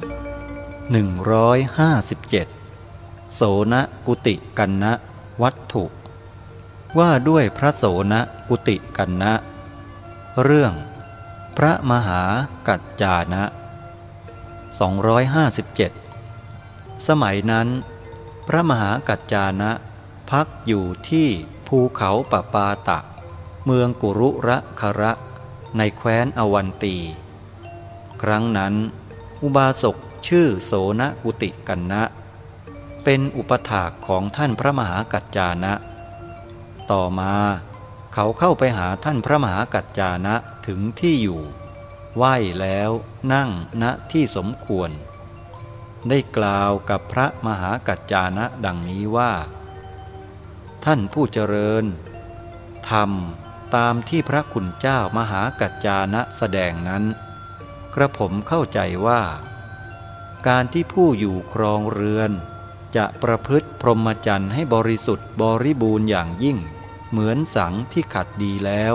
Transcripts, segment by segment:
157 โสนกุติกันนะวัตถุ ว่าด้วยพระโสนกุติกันนะ เรื่อง พระมหากัจจานะ 257 สมัยนั้น พระมหากัจจานะ พักอยู่ที่ภูเขาปปาตะ เมืองกุรุระคระ ในแคว้นอวันตี ครั้งนั้น อุบาสกชื่อโสนกุติกันนะ เป็นอุปถากของท่านพระมหากัจจานะ ต่อมาเขาเข้าไปหาท่านพระมหากัจจานะถึงที่อยู่ไหว้แล้วนั่งณที่สมควร ได้กล่าวกับพระมหากัจจานะดังนี้ว่า ท่านผู้เจริญทำตามที่พระคุณเจ้ามหากัจจานะแสดงนั้น กระผมเข้าใจว่า การที่ผู้อยู่ครองเรือน จะประพฤติพรหมจรรย์ให้บริสุทธิ์บริบูรณ์อย่างยิ่ง เหมือนสังที่ขัดดีแล้ว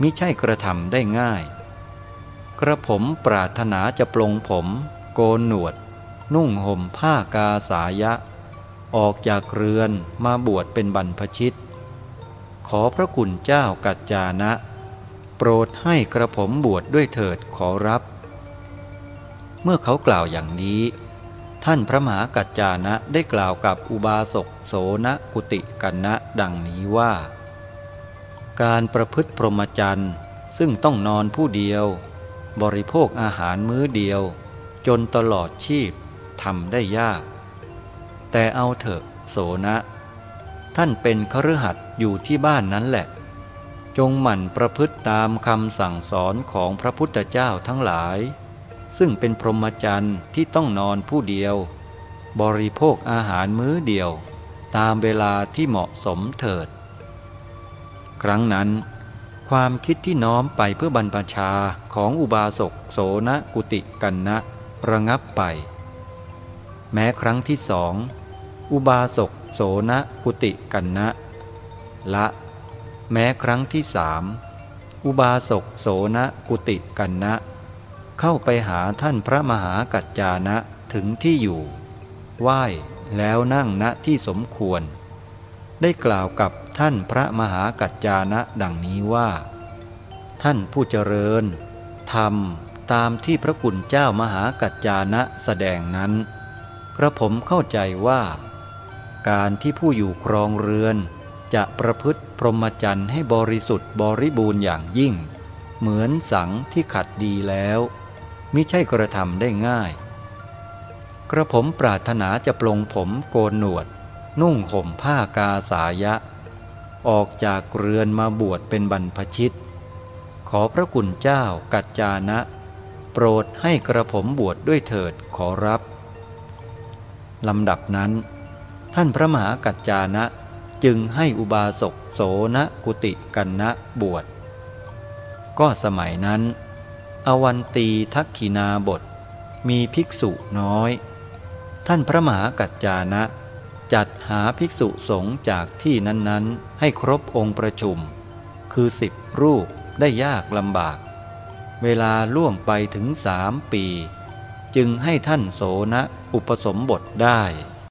มิใช่กระทำได้ง่าย กระผมปรารถนาจะปลงผม โกนหนวด นุ่งห่มผ้ากาสายะ ออกจากเรือนมาบวชเป็นบรรพชิต ขอพระคุณเจ้ากัจจานะ โปรดให้กระผมบวชดด้วยเถิดขอรับ เมื่อเขากล่าวอย่างนี้ ท่านพระมหากัจจานะได้กล่าวกับอุบาสกโสนกุติกันนะดังนี้ว่า การประพฤติพรหมจรรย์ซึ่งต้องนอนผู้เดียว บริโภคอาหารมื้อเดียว จนตลอดชีพทำได้ยาก แต่เอาเถอะโสนะ ท่านเป็นคฤหัสถ์อยู่ที่บ้านนั้นแหละ จงหมั่นประพฤติตามคำสั่งสอนของพระพุทธเจ้าทั้งหลาย ซึ่งเป็นพรหมจรรย์ที่ต้องนอนผู้เดียว บริโภคอาหารมื้อเดียว ตามเวลาที่เหมาะสมเถิด ครั้งนั้น ความคิดที่น้อมไปเพื่อบรรพชาของอุบาสกโสนกุติกันนะ ระงับไป แม้ครั้งที่สอง อุบาสกโสนกุติกันนะ ละ แม้ครั้งที่สามอุบาสกโสนกุติกันนะ เข้าไปหาท่านพระมหากัจจานะถึงที่อยู่ ไหว้แล้วนั่งณที่สมควร ได้กล่าวกับท่านพระมหากัจจานะดังนี้ว่า ท่านผู้เจริญทำตามที่พระกุณเจ้ามหากัจจานะแสดงนั้น กระผมเข้าใจว่า การที่ผู้อยู่ครองเรือน จะประพฤติพรหมจรรย์ให้บริสุทธิ์บริบูรณ์อย่างยิ่ง เหมือนสังที่ขัดดีแล้วมิใช่กระทำได้ง่าย กระผมปรารถนาจะปลงผมโกนหนวด นุ่งห่มผ้ากาสายะ ออกจากเรือนมาบวชเป็นบรรพชิต ขอพระกุณเจ้ากัจจานะ โปรดให้กระผมบวชดด้วยเถิดขอรับลำดับนั้น ท่านพระมหากัจจานะ จึงให้อุบาสกโสนกุติกันนะบวช ก็สมัยนั้น อวันตีทักขีนาบท มีภิกษุน้อย ท่านพระมหากัจจานะ จัดหาภิกษุสงฆ์จากที่นั้นๆ ให้ครบองค์ประชุม คือสิบรูปได้ยากลำบาก เวลาล่วงไปถึงสามปี จึงให้ท่านโสนะอุปสมบทได้